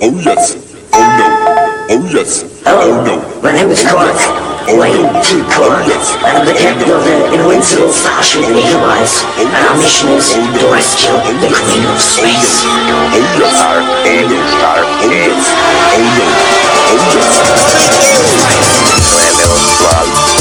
Oh yes. Oh no. Oh yes. Hello. Oh no. My name is Clark. Oh, Wayne. Oh, T. Clark. Oh, yes. I'm the captain of the Invincible Starship in Enterprise. Oh, and our mission is oh, to rescue oh, the Queen of Space. Oh yes. Our alien star oh, yes. oh no. Oh yes. Oh, My name oh, is Clark.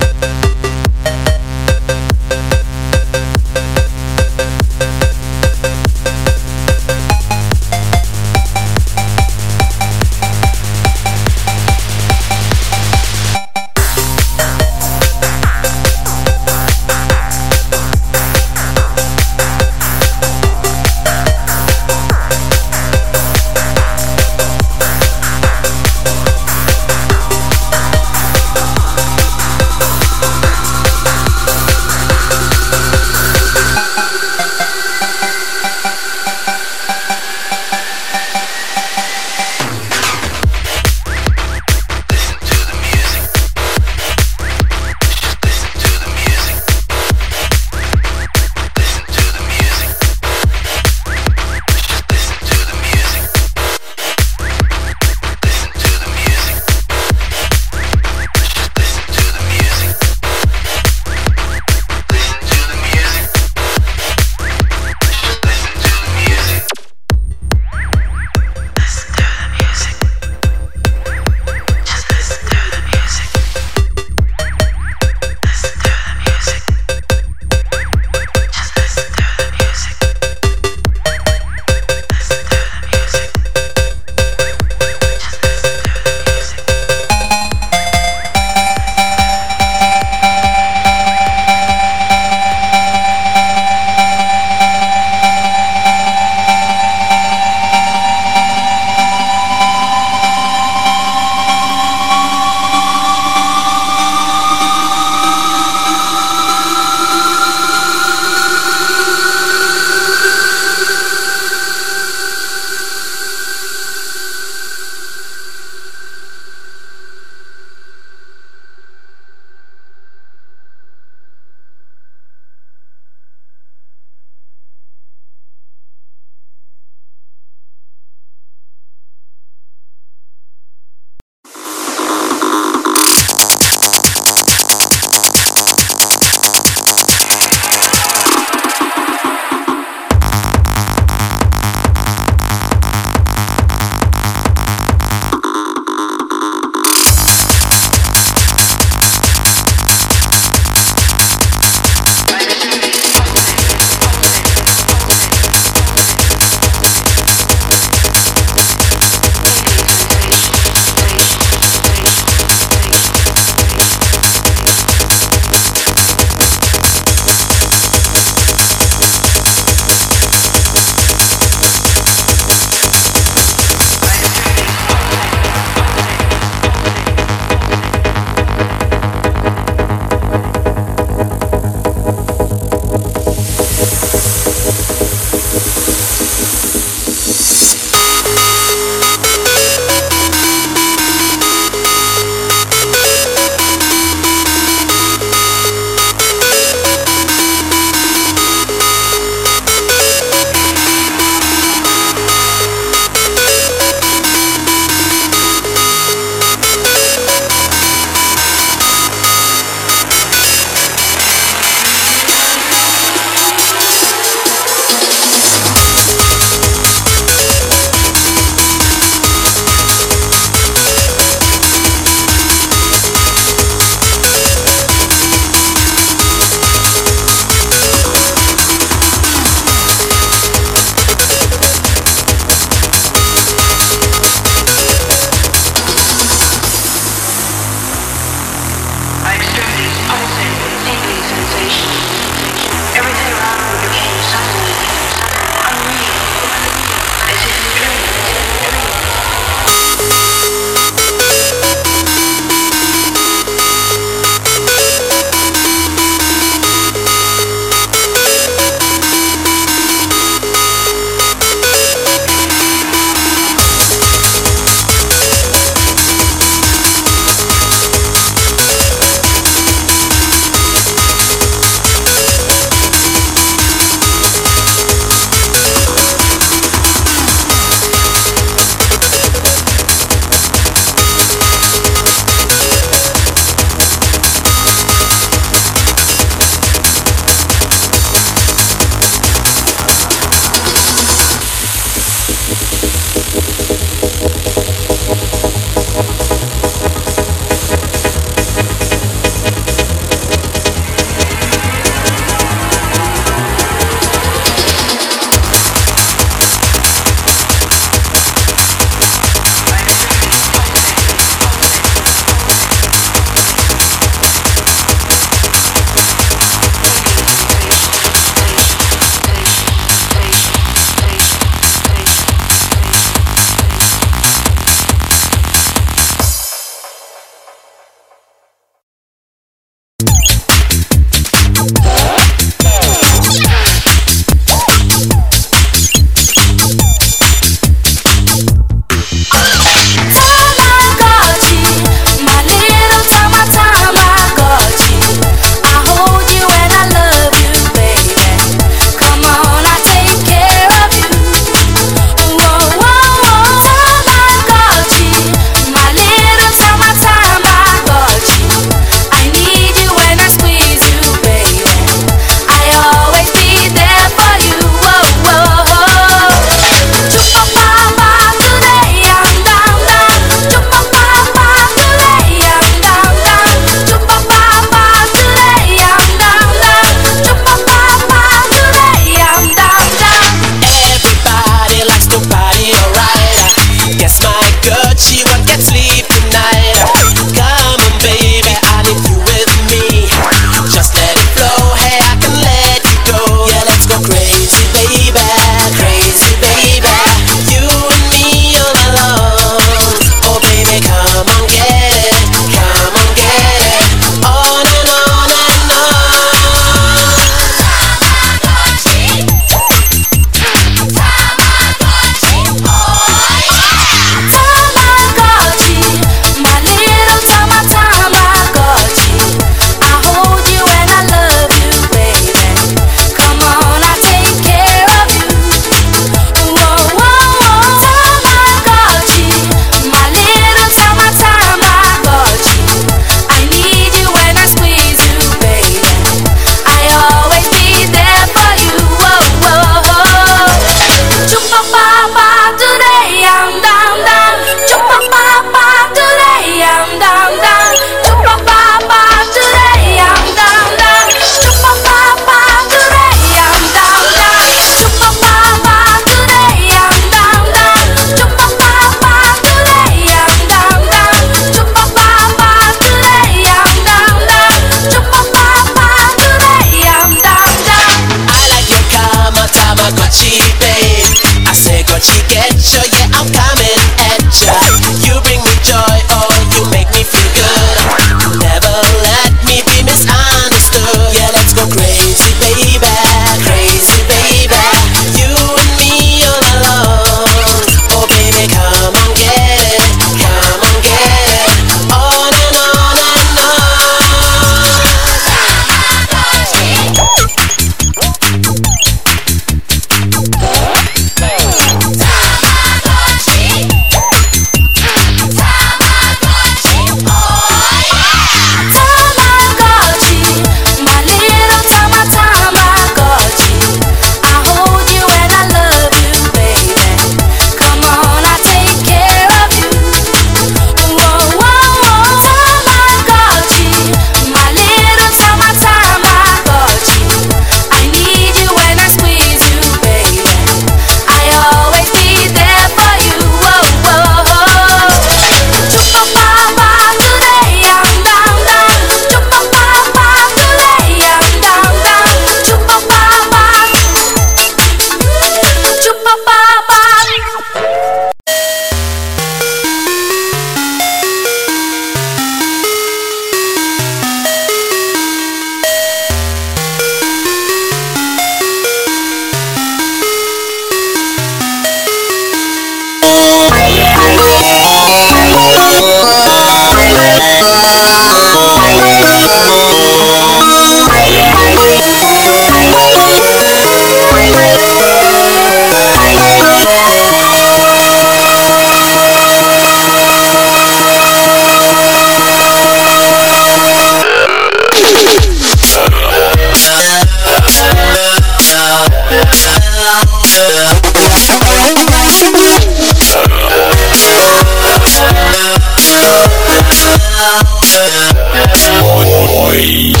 Boy.